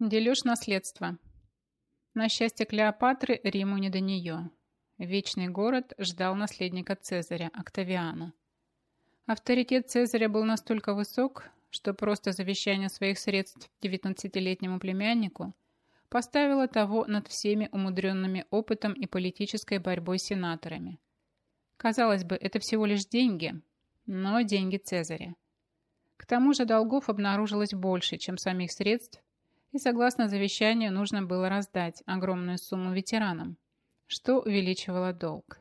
Дележ наследства. На счастье Клеопатры Риму не до нее. Вечный город ждал наследника Цезаря, Октавиана. Авторитет Цезаря был настолько высок, что просто завещание своих средств 19-летнему племяннику поставило того над всеми умудренными опытом и политической борьбой сенаторами. Казалось бы, это всего лишь деньги, но деньги Цезаря. К тому же долгов обнаружилось больше, чем самих средств, и согласно завещанию нужно было раздать огромную сумму ветеранам, что увеличивало долг.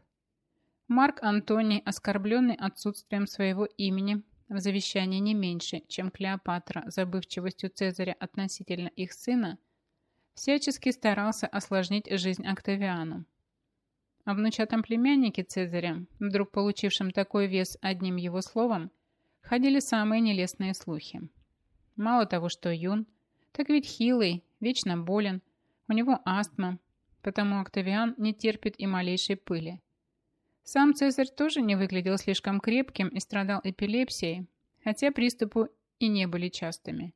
Марк Антоний, оскорбленный отсутствием своего имени в завещании не меньше, чем Клеопатра забывчивостью Цезаря относительно их сына, всячески старался осложнить жизнь Октавиану. О внучатом племяннике Цезаря, вдруг получившем такой вес одним его словом, ходили самые нелестные слухи. Мало того, что юн, так ведь хилый, вечно болен, у него астма, потому Октавиан не терпит и малейшей пыли. Сам Цезарь тоже не выглядел слишком крепким и страдал эпилепсией, хотя приступы и не были частыми.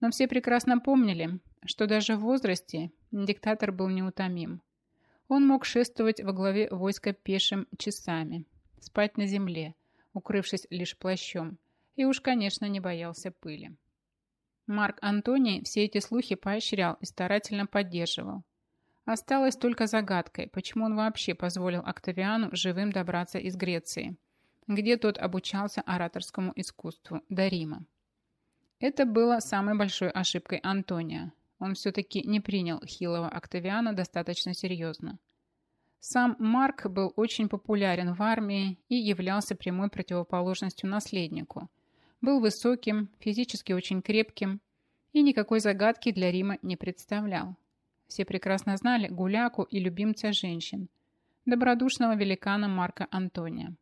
Но все прекрасно помнили, что даже в возрасте диктатор был неутомим. Он мог шествовать во главе войска пешим часами, спать на земле, укрывшись лишь плащом, и уж, конечно, не боялся пыли. Марк Антоний все эти слухи поощрял и старательно поддерживал. Осталось только загадкой, почему он вообще позволил Октавиану живым добраться из Греции, где тот обучался ораторскому искусству, до Рима. Это было самой большой ошибкой Антония. Он все-таки не принял хилого Октавиана достаточно серьезно. Сам Марк был очень популярен в армии и являлся прямой противоположностью наследнику. Был высоким, физически очень крепким и никакой загадки для Рима не представлял. Все прекрасно знали гуляку и любимца женщин, добродушного великана Марка Антония.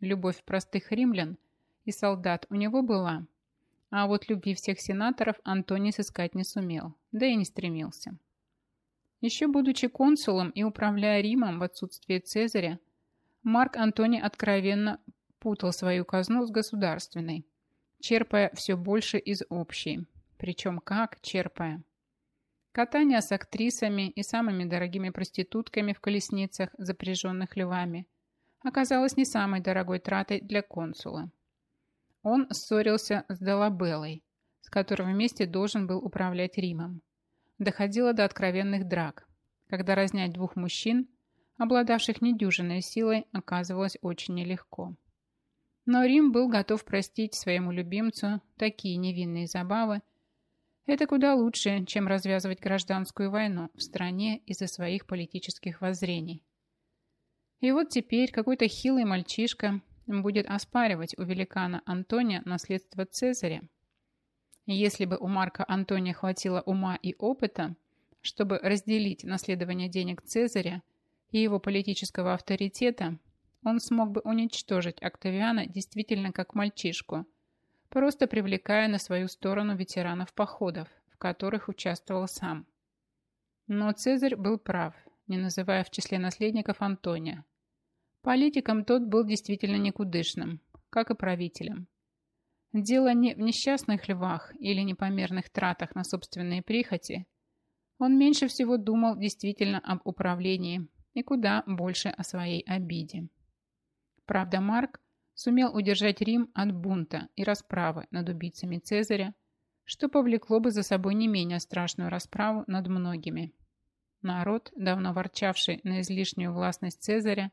Любовь простых римлян и солдат у него была, а вот любви всех сенаторов Антоний сыскать не сумел, да и не стремился. Еще будучи консулом и управляя Римом в отсутствие Цезаря, Марк Антоний откровенно путал свою казну с государственной, черпая все больше из общей. Причем как черпая? Катание с актрисами и самыми дорогими проститутками в колесницах, запряженных львами, оказалось не самой дорогой тратой для консула. Он ссорился с Долабеллой, с которой вместе должен был управлять Римом доходило до откровенных драк, когда разнять двух мужчин, обладавших недюжинной силой, оказывалось очень нелегко. Но Рим был готов простить своему любимцу такие невинные забавы. Это куда лучше, чем развязывать гражданскую войну в стране из-за своих политических воззрений. И вот теперь какой-то хилый мальчишка будет оспаривать у великана Антония наследство Цезаря, если бы у Марка Антония хватило ума и опыта, чтобы разделить наследование денег Цезаря и его политического авторитета, он смог бы уничтожить Октавиана действительно как мальчишку, просто привлекая на свою сторону ветеранов походов, в которых участвовал сам. Но Цезарь был прав, не называя в числе наследников Антония. Политиком тот был действительно никудышным, как и правителем. Дело не в несчастных львах или непомерных тратах на собственные прихоти. Он меньше всего думал действительно об управлении и куда больше о своей обиде. Правда, Марк сумел удержать Рим от бунта и расправы над убийцами Цезаря, что повлекло бы за собой не менее страшную расправу над многими. Народ, давно ворчавший на излишнюю властность Цезаря,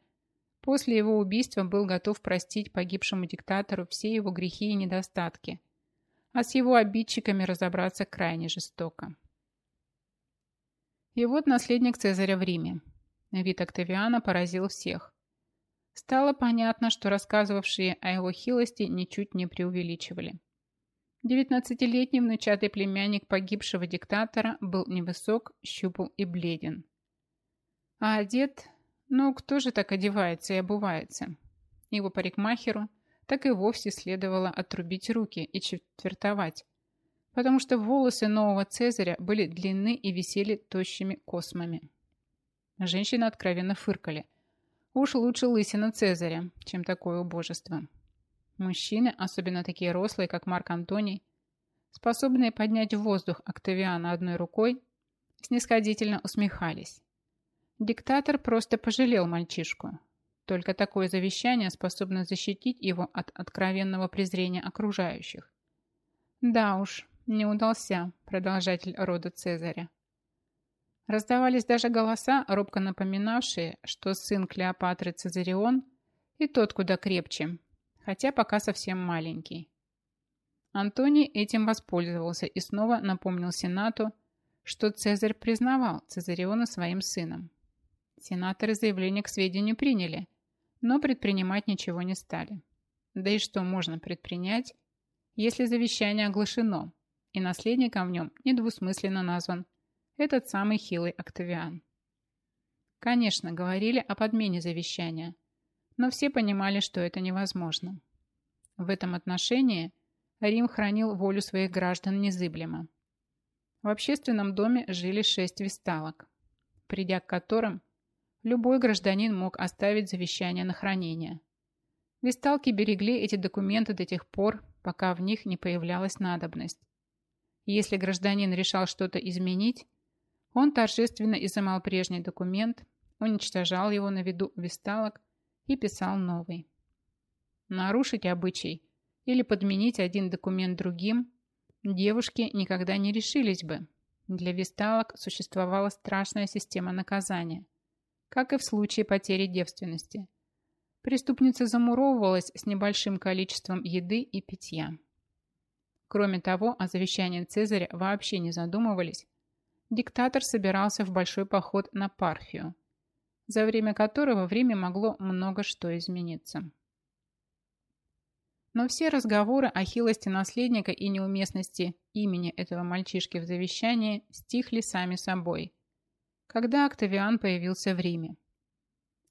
После его убийства был готов простить погибшему диктатору все его грехи и недостатки, а с его обидчиками разобраться крайне жестоко. И вот наследник Цезаря в Риме. Вид Октавиана поразил всех. Стало понятно, что рассказывавшие о его хилости ничуть не преувеличивали. Девятнадцатилетний внучатый племянник погибшего диктатора был невысок, щупал и бледен. А одет но кто же так одевается и обувается? Его парикмахеру так и вовсе следовало отрубить руки и четвертовать, потому что волосы нового Цезаря были длинны и висели тощими космами. Женщины откровенно фыркали. Уж лучше лысина Цезаря, чем такое убожество. Мужчины, особенно такие рослые, как Марк Антоний, способные поднять в воздух Октавиана одной рукой, снисходительно усмехались. Диктатор просто пожалел мальчишку. Только такое завещание способно защитить его от откровенного презрения окружающих. Да уж, не удался продолжатель рода Цезаря. Раздавались даже голоса, робко напоминавшие, что сын Клеопатры Цезарион и тот куда крепче, хотя пока совсем маленький. Антоний этим воспользовался и снова напомнил Сенату, что Цезарь признавал Цезариона своим сыном. Сенаторы заявление к сведению приняли, но предпринимать ничего не стали. Да и что можно предпринять, если завещание оглашено, и наследником в нем недвусмысленно назван этот самый хилый Октавиан. Конечно, говорили о подмене завещания, но все понимали, что это невозможно. В этом отношении Рим хранил волю своих граждан незыблемо. В общественном доме жили шесть висталок, придя к которым любой гражданин мог оставить завещание на хранение. Висталки берегли эти документы до тех пор, пока в них не появлялась надобность. Если гражданин решал что-то изменить, он торжественно изымал прежний документ, уничтожал его на виду висталок и писал новый. Нарушить обычай или подменить один документ другим девушки никогда не решились бы. Для висталок существовала страшная система наказания – как и в случае потери девственности. Преступница замуровывалась с небольшим количеством еды и питья. Кроме того, о завещании Цезаря вообще не задумывались. Диктатор собирался в большой поход на Парфию, за время которого в Риме могло много что измениться. Но все разговоры о хилости наследника и неуместности имени этого мальчишки в завещании стихли сами собой – когда Октавиан появился в Риме.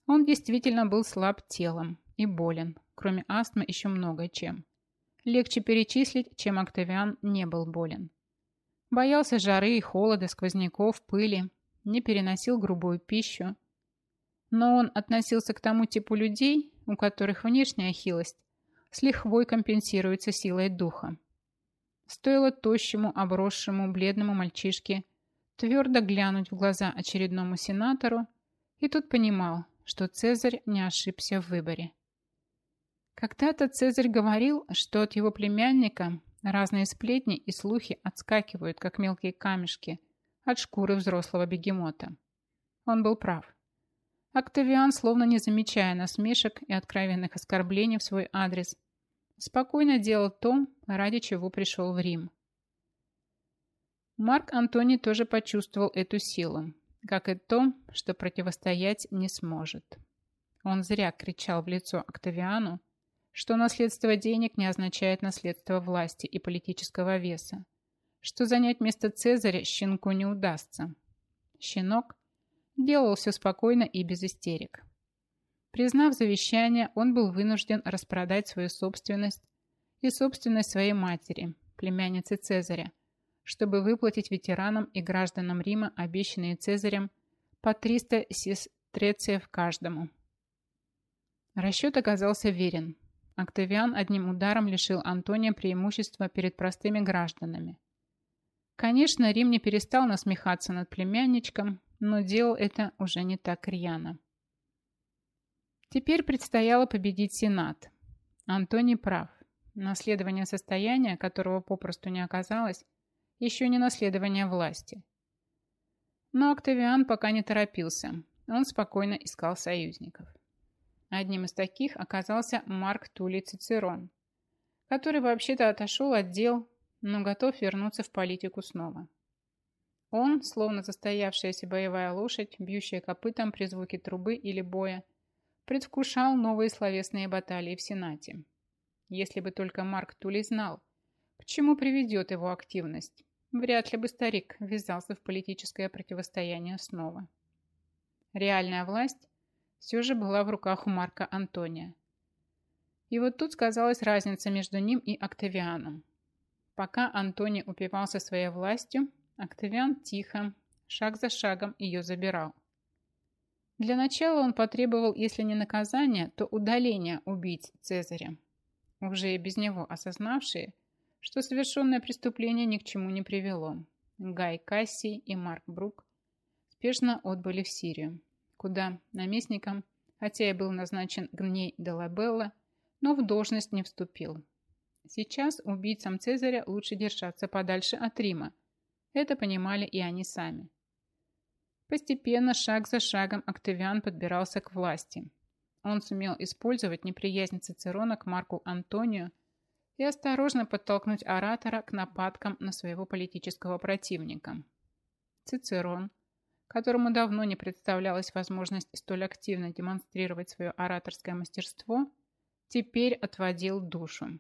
Он действительно был слаб телом и болен, кроме астмы еще много чем. Легче перечислить, чем Октавиан не был болен. Боялся жары и холода, сквозняков, пыли, не переносил грубую пищу. Но он относился к тому типу людей, у которых внешняя хилость с лихвой компенсируется силой духа. Стоило тощему, обросшему, бледному мальчишке твердо глянуть в глаза очередному сенатору, и тут понимал, что Цезарь не ошибся в выборе. Когда-то Цезарь говорил, что от его племянника разные сплетни и слухи отскакивают, как мелкие камешки, от шкуры взрослого бегемота. Он был прав. Октавиан, словно не замечая насмешек и откровенных оскорблений в свой адрес, спокойно делал то, ради чего пришел в Рим – Марк Антоний тоже почувствовал эту силу, как и то, что противостоять не сможет. Он зря кричал в лицо Октавиану, что наследство денег не означает наследство власти и политического веса, что занять место Цезаря щенку не удастся. Щенок делал все спокойно и без истерик. Признав завещание, он был вынужден распродать свою собственность и собственность своей матери, племянницы Цезаря, чтобы выплатить ветеранам и гражданам Рима, обещанные Цезарем, по 300 сестрецев каждому. Расчет оказался верен. Октавиан одним ударом лишил Антония преимущества перед простыми гражданами. Конечно, Рим не перестал насмехаться над племянничком, но делал это уже не так рьяно. Теперь предстояло победить Сенат. Антоний прав. Наследование состояния, которого попросту не оказалось, еще не наследование власти. Но Октавиан пока не торопился. Он спокойно искал союзников. Одним из таких оказался Марк Тулей Цицерон, который вообще-то отошел от дел, но готов вернуться в политику снова. Он, словно застоявшаяся боевая лошадь, бьющая копытом при звуке трубы или боя, предвкушал новые словесные баталии в Сенате. Если бы только Марк Тулей знал, к чему приведет его активность, вряд ли бы старик ввязался в политическое противостояние снова. Реальная власть все же была в руках у Марка Антония. И вот тут сказалась разница между ним и Октавианом. Пока Антоний упивался своей властью, Октавиан тихо, шаг за шагом ее забирал. Для начала он потребовал, если не наказания, то удаления убийц Цезаря, уже и без него осознавшие, что совершенное преступление ни к чему не привело. Гай Кассий и Марк Брук спешно отбыли в Сирию, куда наместником, хотя и был назначен Гней де Лабелла, но в должность не вступил. Сейчас убийцам Цезаря лучше держаться подальше от Рима. Это понимали и они сами. Постепенно, шаг за шагом, Октавиан подбирался к власти. Он сумел использовать неприязнь Цицерона к Марку Антонию и осторожно подтолкнуть оратора к нападкам на своего политического противника. Цицерон, которому давно не представлялась возможность столь активно демонстрировать свое ораторское мастерство, теперь отводил душу.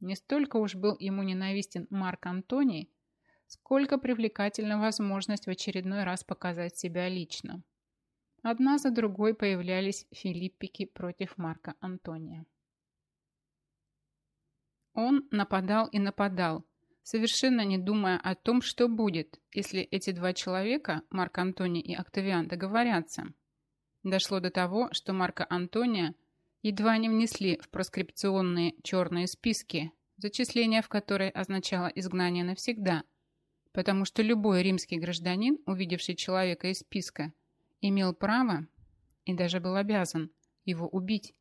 Не столько уж был ему ненавистен Марк Антоний, сколько привлекательна возможность в очередной раз показать себя лично. Одна за другой появлялись филиппики против Марка Антония. Он нападал и нападал, совершенно не думая о том, что будет, если эти два человека, Марк Антоний и Октавиан, договорятся. Дошло до того, что Марка Антония едва не внесли в проскрипционные черные списки, зачисление в которые означало изгнание навсегда, потому что любой римский гражданин, увидевший человека из списка, имел право и даже был обязан его убить.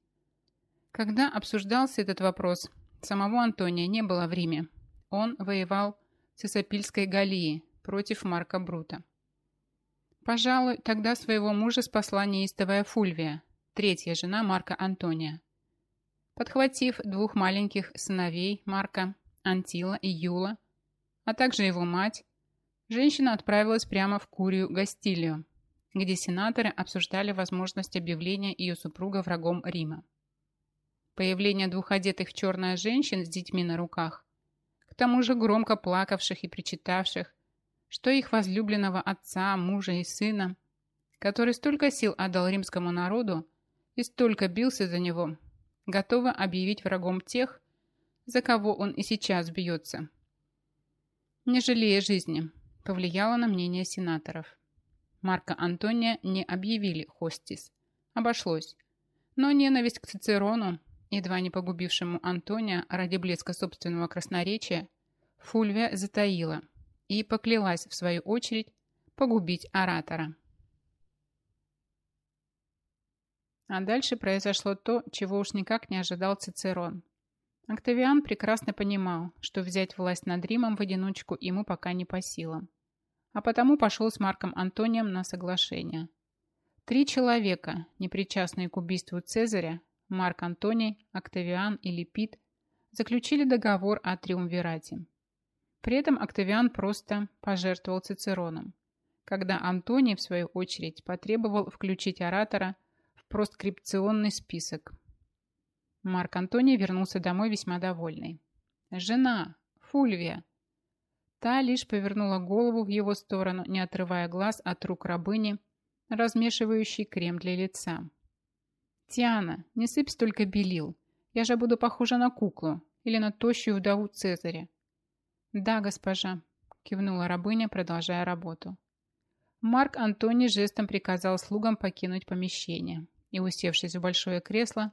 Когда обсуждался этот вопрос, Самого Антония не было в Риме. Он воевал в Цесопильской Галлии против Марка Брута. Пожалуй, тогда своего мужа спасла неистовая Фульвия, третья жена Марка Антония. Подхватив двух маленьких сыновей Марка, Антила и Юла, а также его мать, женщина отправилась прямо в Курию Гастилию, где сенаторы обсуждали возможность объявления ее супруга врагом Рима. Появление двух одетых в черное женщин с детьми на руках, тому же громко плакавших и причитавших, что их возлюбленного отца, мужа и сына, который столько сил отдал римскому народу и столько бился за него, готовы объявить врагом тех, за кого он и сейчас бьется. Не жалея жизни, повлияло на мнение сенаторов. Марка Антония не объявили хостис. Обошлось. Но ненависть к Цицерону едва не погубившему Антония ради блеска собственного красноречия, Фульвия затаила и поклялась, в свою очередь, погубить оратора. А дальше произошло то, чего уж никак не ожидал Цицерон. Октавиан прекрасно понимал, что взять власть над Римом в одиночку ему пока не по силам, а потому пошел с Марком Антонием на соглашение. Три человека, непричастные к убийству Цезаря, Марк Антоний, Октавиан и Липид заключили договор о триумвирате. При этом Октавиан просто пожертвовал Цицероном, когда Антоний, в свою очередь, потребовал включить оратора в проскрипционный список. Марк Антоний вернулся домой весьма довольный. «Жена! Фульвия!» Та лишь повернула голову в его сторону, не отрывая глаз от рук рабыни, размешивающей крем для лица. «Тиана, не сыпь столько белил. Я же буду похожа на куклу или на тощую вдову Цезаря». «Да, госпожа», – кивнула рабыня, продолжая работу. Марк Антоний жестом приказал слугам покинуть помещение и, усевшись в большое кресло,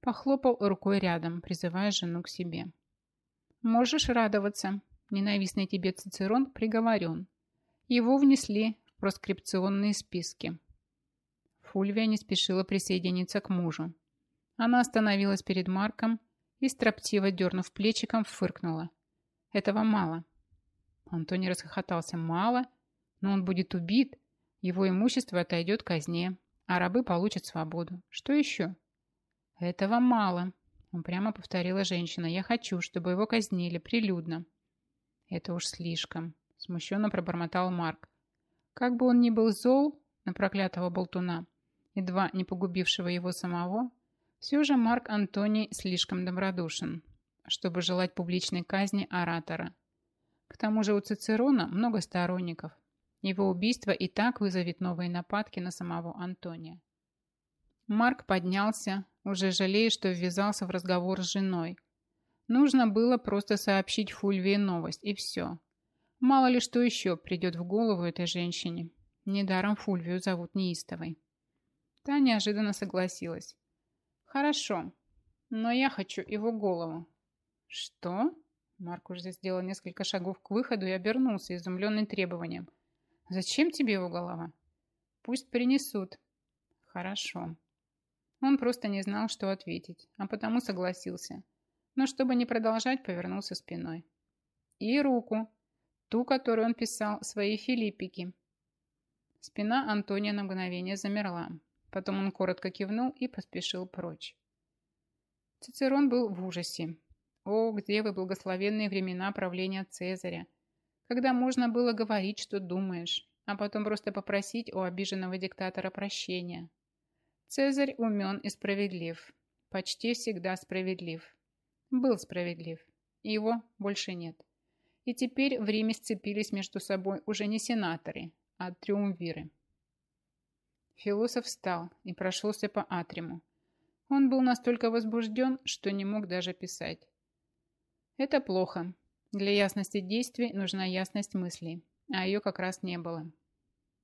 похлопал рукой рядом, призывая жену к себе. «Можешь радоваться. Ненавистный тебе Цицерон приговорен. Его внесли в проскрипционные списки. Фульвия не спешила присоединиться к мужу. Она остановилась перед Марком и, строптиво дернув плечиком, фыркнула. «Этого мало». Антоний расхохотался. «Мало? Но он будет убит. Его имущество отойдет казне, а рабы получат свободу. Что еще?» «Этого мало», — упрямо повторила женщина. «Я хочу, чтобы его казнили прилюдно». «Это уж слишком», — смущенно пробормотал Марк. Как бы он ни был зол на проклятого болтуна, едва не погубившего его самого, все же Марк Антоний слишком добродушен, чтобы желать публичной казни оратора. К тому же у Цицерона много сторонников. Его убийство и так вызовет новые нападки на самого Антония. Марк поднялся, уже жалея, что ввязался в разговор с женой. Нужно было просто сообщить Фульвии новость, и все. Мало ли что еще придет в голову этой женщине. Недаром Фульвию зовут Неистовой. Та неожиданно согласилась. «Хорошо, но я хочу его голову». «Что?» Марк уже сделал несколько шагов к выходу и обернулся, изумленный требованием. «Зачем тебе его голова?» «Пусть принесут». «Хорошо». Он просто не знал, что ответить, а потому согласился. Но чтобы не продолжать, повернулся спиной. «И руку. Ту, которую он писал своей Филиппике». Спина Антония на мгновение замерла. Потом он коротко кивнул и поспешил прочь. Цицерон был в ужасе. О, где вы, благословенные времена правления Цезаря, когда можно было говорить, что думаешь, а потом просто попросить у обиженного диктатора прощения. Цезарь умен и справедлив, почти всегда справедлив. Был справедлив, его больше нет. И теперь в Риме сцепились между собой уже не сенаторы, а триумвиры. Философ встал и прошелся по атриму. Он был настолько возбужден, что не мог даже писать. Это плохо. Для ясности действий нужна ясность мыслей, а ее как раз не было.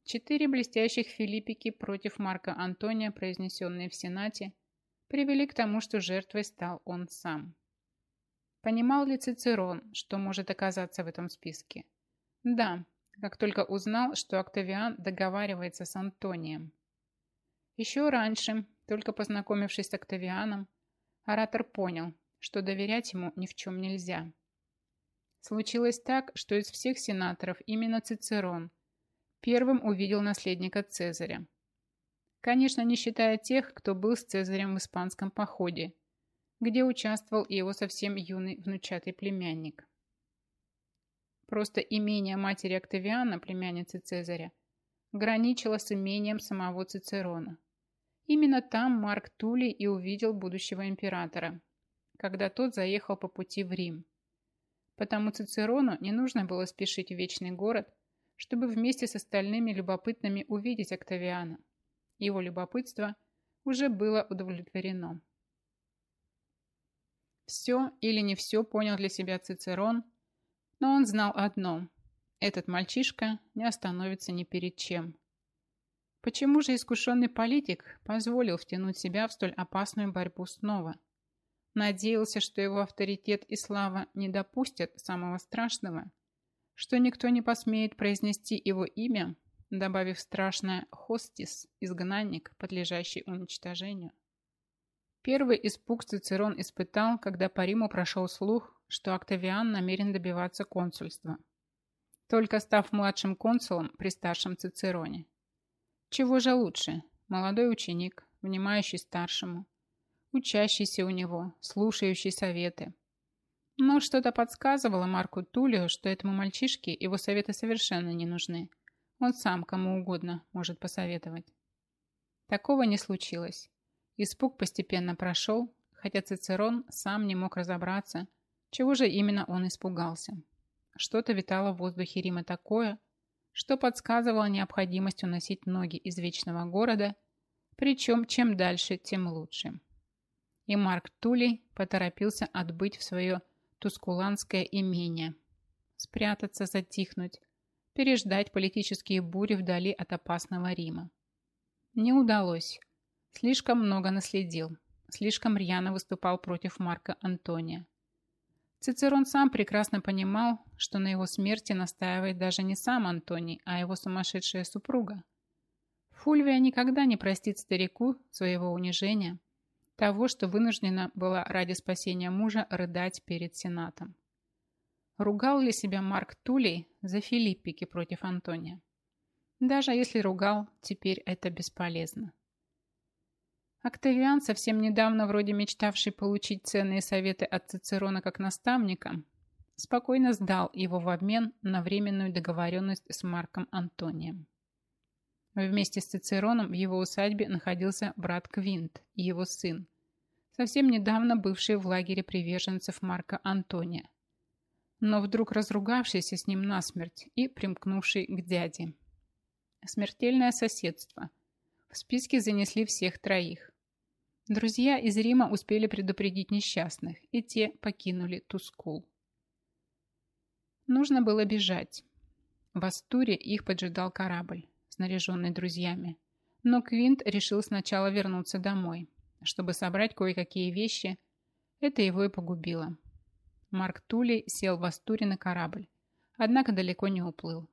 Четыре блестящих филиппики против Марка Антония, произнесенные в Сенате, привели к тому, что жертвой стал он сам. Понимал ли Цицерон, что может оказаться в этом списке? Да, как только узнал, что Октавиан договаривается с Антонием. Еще раньше, только познакомившись с Октавианом, оратор понял, что доверять ему ни в чем нельзя. Случилось так, что из всех сенаторов именно Цицерон первым увидел наследника Цезаря. Конечно, не считая тех, кто был с Цезарем в испанском походе, где участвовал его совсем юный внучатый племянник. Просто имение матери Октавиана, племянницы Цезаря, граничило с имением самого Цицерона. Именно там Марк Тулей и увидел будущего императора, когда тот заехал по пути в Рим. Потому Цицерону не нужно было спешить в Вечный город, чтобы вместе с остальными любопытными увидеть Октавиана. Его любопытство уже было удовлетворено. Все или не все понял для себя Цицерон, но он знал одно – этот мальчишка не остановится ни перед чем. Почему же искушенный политик позволил втянуть себя в столь опасную борьбу снова? Надеялся, что его авторитет и слава не допустят самого страшного, что никто не посмеет произнести его имя, добавив страшное «хостис» – изгнанник, подлежащий уничтожению. Первый испуг Цицерон испытал, когда по Риму прошел слух, что Октавиан намерен добиваться консульства – только став младшим консулом при старшем Цицероне. Чего же лучше? Молодой ученик, внимающий старшему, учащийся у него, слушающий советы. Но что-то подсказывало Марку Тулию, что этому мальчишке его советы совершенно не нужны. Он сам кому угодно может посоветовать. Такого не случилось. Испуг постепенно прошел, хотя Цицерон сам не мог разобраться, чего же именно он испугался. Что-то витало в воздухе Рима такое, что подсказывало необходимость уносить ноги из вечного города, причем чем дальше, тем лучше. И Марк Тулей поторопился отбыть в свое тускуланское имение, спрятаться, затихнуть, переждать политические бури вдали от опасного Рима. Не удалось. Слишком много наследил, слишком рьяно выступал против Марка Антония. Цицерон сам прекрасно понимал, что на его смерти настаивает даже не сам Антоний, а его сумасшедшая супруга. Фульвия никогда не простит старику своего унижения, того, что вынуждена была ради спасения мужа рыдать перед Сенатом. Ругал ли себя Марк Тулей за Филиппики против Антония? Даже если ругал, теперь это бесполезно. Октавиан, совсем недавно вроде мечтавший получить ценные советы от Цицерона как наставника, спокойно сдал его в обмен на временную договоренность с Марком Антонием. Вместе с Цицероном в его усадьбе находился брат Квинт и его сын, совсем недавно бывший в лагере приверженцев Марка Антония, но вдруг разругавшийся с ним насмерть и примкнувший к дяде. Смертельное соседство. В списке занесли всех троих. Друзья из Рима успели предупредить несчастных, и те покинули Тускул. Нужно было бежать. В Астуре их поджидал корабль, снаряженный друзьями. Но Квинт решил сначала вернуться домой, чтобы собрать кое-какие вещи. Это его и погубило. Марк Тулей сел в Астуре на корабль, однако далеко не уплыл.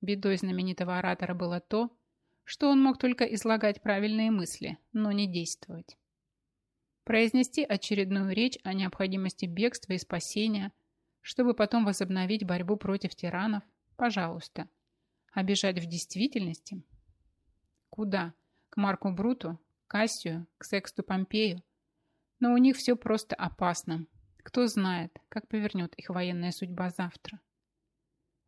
Бедой знаменитого оратора было то, что он мог только излагать правильные мысли, но не действовать. Произнести очередную речь о необходимости бегства и спасения, чтобы потом возобновить борьбу против тиранов, пожалуйста. А бежать в действительности? Куда? К Марку Бруту? Кассию? К Сексту Помпею? Но у них все просто опасно, кто знает, как повернет их военная судьба завтра.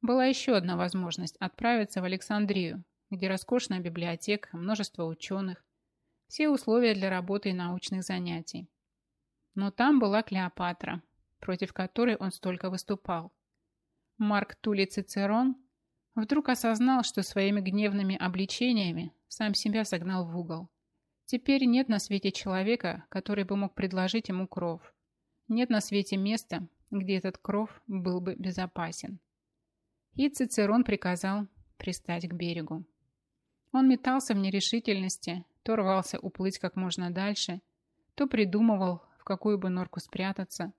Была еще одна возможность отправиться в Александрию, где роскошная библиотека, множество ученых, все условия для работы и научных занятий. Но там была Клеопатра, против которой он столько выступал. Марк Тулей Цицерон вдруг осознал, что своими гневными обличениями сам себя согнал в угол. Теперь нет на свете человека, который бы мог предложить ему кров. Нет на свете места, где этот кров был бы безопасен. И Цицерон приказал пристать к берегу. Он метался в нерешительности, то рвался уплыть как можно дальше, то придумывал, в какую бы норку спрятаться,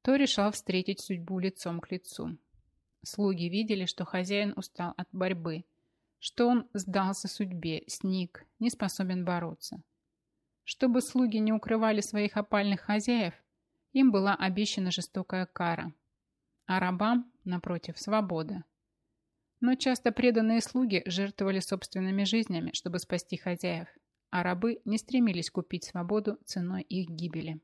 то решал встретить судьбу лицом к лицу. Слуги видели, что хозяин устал от борьбы, что он сдался судьбе, сник, не способен бороться. Чтобы слуги не укрывали своих опальных хозяев, им была обещана жестокая кара, а рабам, напротив, свобода. Но часто преданные слуги жертвовали собственными жизнями, чтобы спасти хозяев, а рабы не стремились купить свободу ценой их гибели.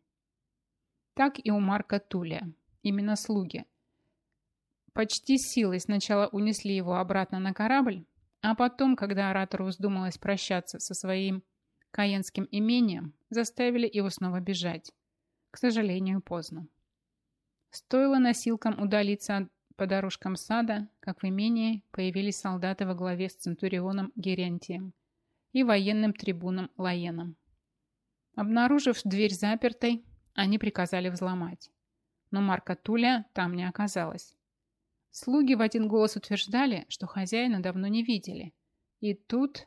Так и у Марка Тулия. Именно слуги. Почти силой сначала унесли его обратно на корабль, а потом, когда оратору вздумалось прощаться со своим каенским имением, заставили его снова бежать. К сожалению, поздно. Стоило носилкам удалиться по дорожкам сада, как в имении появились солдаты во главе с Центурионом Герентием и военным трибуном Лаеном. Обнаружив дверь запертой, они приказали взломать. Но Марка Туля там не оказалось. Слуги в один голос утверждали, что хозяина давно не видели. И тут...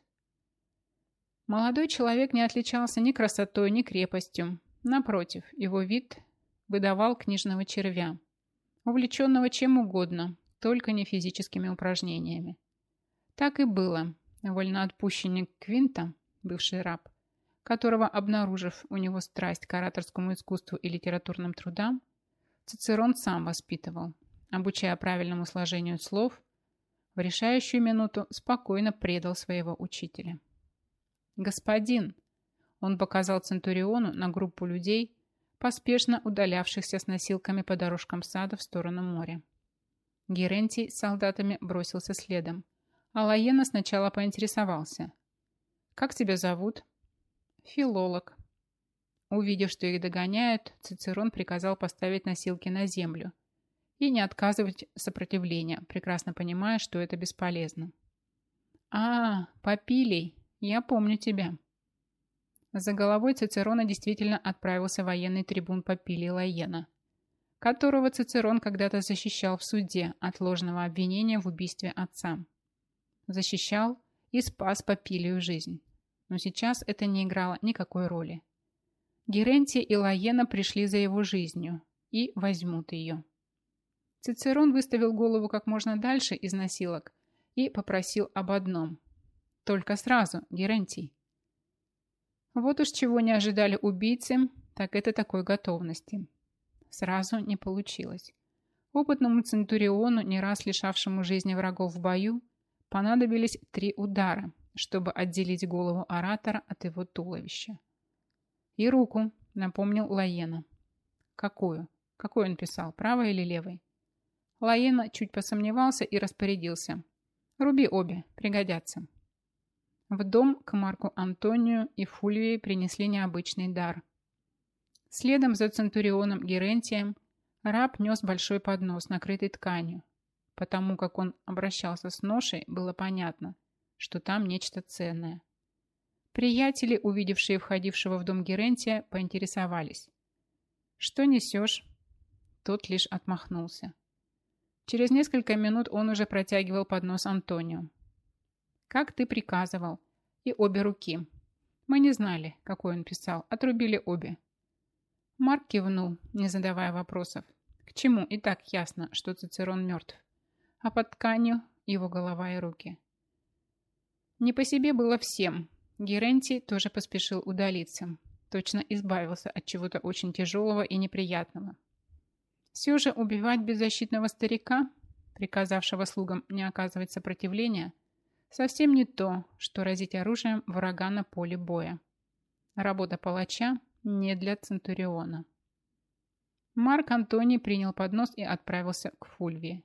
Молодой человек не отличался ни красотой, ни крепостью, Напротив, его вид выдавал книжного червя, увлеченного чем угодно, только не физическими упражнениями. Так и было. Вольноотпущенник Квинта, бывший раб, которого, обнаружив у него страсть к ораторскому искусству и литературным трудам, Цицерон сам воспитывал, обучая правильному сложению слов, в решающую минуту спокойно предал своего учителя. «Господин!» Он показал Центуриону на группу людей, поспешно удалявшихся с носилками по дорожкам сада в сторону моря. Герентий с солдатами бросился следом, а Лаена сначала поинтересовался. «Как тебя зовут?» «Филолог». Увидев, что их догоняют, Цицерон приказал поставить носилки на землю и не отказывать сопротивления, прекрасно понимая, что это бесполезно. «А, Попилий, я помню тебя». За головой Цицерона действительно отправился военный трибун Попилий Лаена, которого Цицерон когда-то защищал в суде от ложного обвинения в убийстве отца. Защищал и спас Попилию жизнь. Но сейчас это не играло никакой роли. Герентия и Лаена пришли за его жизнью и возьмут ее. Цицерон выставил голову как можно дальше из носилок и попросил об одном. Только сразу, Герентий. Вот уж чего не ожидали убийцы, так это такой готовности. Сразу не получилось. Опытному Центуриону, не раз лишавшему жизни врагов в бою, понадобились три удара, чтобы отделить голову оратора от его туловища. И руку, напомнил Лаена. Какую? Какой он писал, правой или левой? Лаена чуть посомневался и распорядился. Руби обе, пригодятся. В дом к Марку Антонию и Фульвии принесли необычный дар. Следом за Центурионом Герентием раб нес большой поднос, накрытый тканью. Потому как он обращался с ношей, было понятно, что там нечто ценное. Приятели, увидевшие входившего в дом Герентия, поинтересовались. «Что несешь?» Тот лишь отмахнулся. Через несколько минут он уже протягивал поднос Антонио. Как ты приказывал. И обе руки. Мы не знали, какой он писал. Отрубили обе. Марк кивнул, не задавая вопросов. К чему и так ясно, что Цицерон мертв, а под тканью его голова и руки. Не по себе было всем. Герентий тоже поспешил удалиться. Точно избавился от чего-то очень тяжелого и неприятного. Все же убивать беззащитного старика, приказавшего слугам не оказывать сопротивления, совсем не то, что разить оружием врага на поле боя. Работа палача не для Центуриона. Марк Антоний принял поднос и отправился к Фульвии.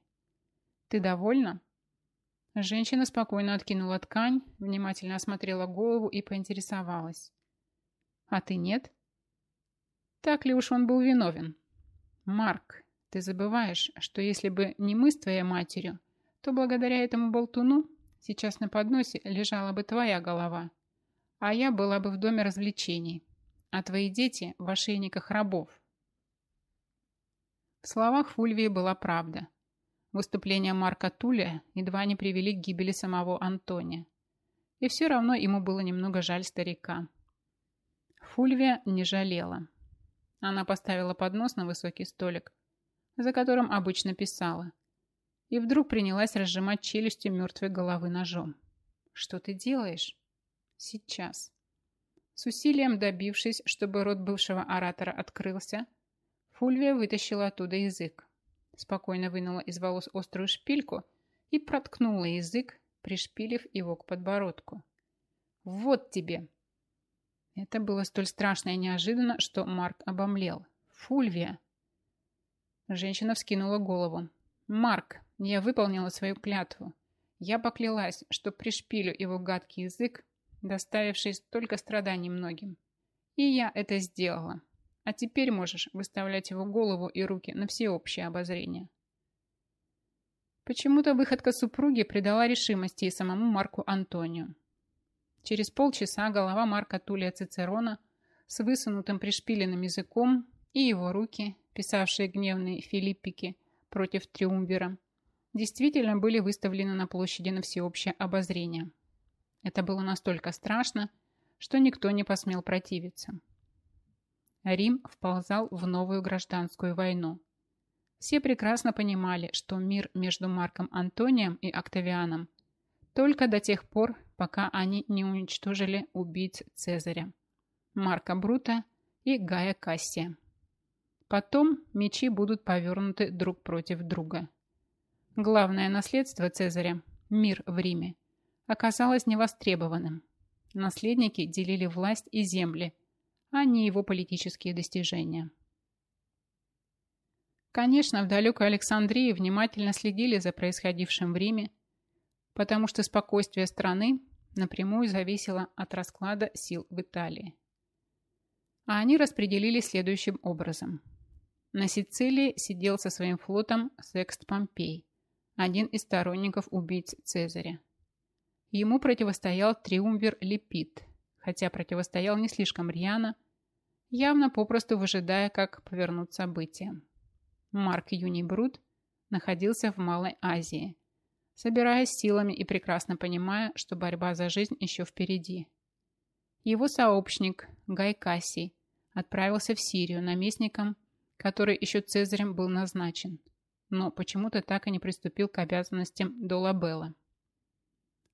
«Ты довольна?» Женщина спокойно откинула ткань, внимательно осмотрела голову и поинтересовалась. «А ты нет?» «Так ли уж он был виновен?» «Марк, ты забываешь, что если бы не мы с твоей матерью, то благодаря этому болтуну сейчас на подносе лежала бы твоя голова, а я была бы в доме развлечений, а твои дети в ошейниках рабов». В словах Фульвии была правда. Выступления Марка Туля едва не привели к гибели самого Антония. И все равно ему было немного жаль старика. Фульвия не жалела. Она поставила поднос на высокий столик, за которым обычно писала, и вдруг принялась разжимать челюстью мертвой головы ножом. «Что ты делаешь?» «Сейчас». С усилием добившись, чтобы рот бывшего оратора открылся, Фульвия вытащила оттуда язык спокойно вынула из волос острую шпильку и проткнула язык, пришпилив его к подбородку. «Вот тебе!» Это было столь страшно и неожиданно, что Марк обомлел. «Фульвия!» Женщина вскинула голову. «Марк, я выполнила свою клятву. Я поклялась, что пришпилю его гадкий язык, доставивший столько страданий многим. И я это сделала. А теперь можешь выставлять его голову и руки на всеобщее обозрение. Почему-то выходка супруги придала решимости и самому Марку Антонию. Через полчаса голова Марка Тулия Цицерона с высунутым пришпиленным языком и его руки, писавшие гневные филиппики против Триумвира, действительно были выставлены на площади на всеобщее обозрение. Это было настолько страшно, что никто не посмел противиться. Рим вползал в новую гражданскую войну. Все прекрасно понимали, что мир между Марком Антонием и Октавианом только до тех пор, пока они не уничтожили убийц Цезаря, Марка Брута и Гая Кассия. Потом мечи будут повернуты друг против друга. Главное наследство Цезаря – мир в Риме – оказалось невостребованным. Наследники делили власть и земли – а не его политические достижения. Конечно, в далекой Александрии внимательно следили за происходившим в Риме, потому что спокойствие страны напрямую зависело от расклада сил в Италии. А они распределились следующим образом. На Сицилии сидел со своим флотом Секст Помпей, один из сторонников убийц Цезаря. Ему противостоял триумвир Лепит, хотя противостоял не слишком рьяно, явно попросту выжидая, как повернут события. Марк Юний Брут находился в Малой Азии, собираясь силами и прекрасно понимая, что борьба за жизнь еще впереди. Его сообщник Гай Кассий отправился в Сирию наместником, который еще Цезарем был назначен, но почему-то так и не приступил к обязанностям Долабелла.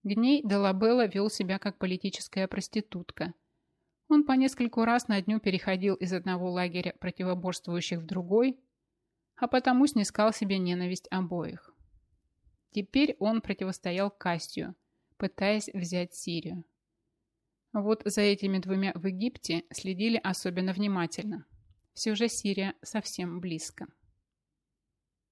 Гней Долабелла вел себя как политическая проститутка – он по нескольку раз на дню переходил из одного лагеря противоборствующих в другой, а потому снискал себе ненависть обоих. Теперь он противостоял Кастию, пытаясь взять Сирию. Вот за этими двумя в Египте следили особенно внимательно. Все же Сирия совсем близко.